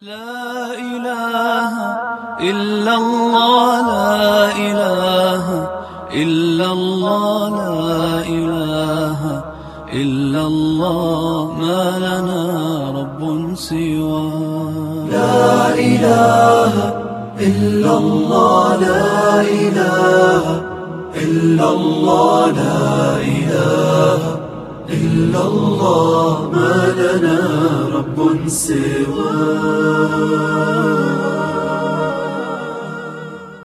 لا إله إلا الله لا إله إلا الله لا إله إلا الله ما لنا رب سوى لا إله إلا الله لا إله إلا الله لا إله الله ما لنا رب سواه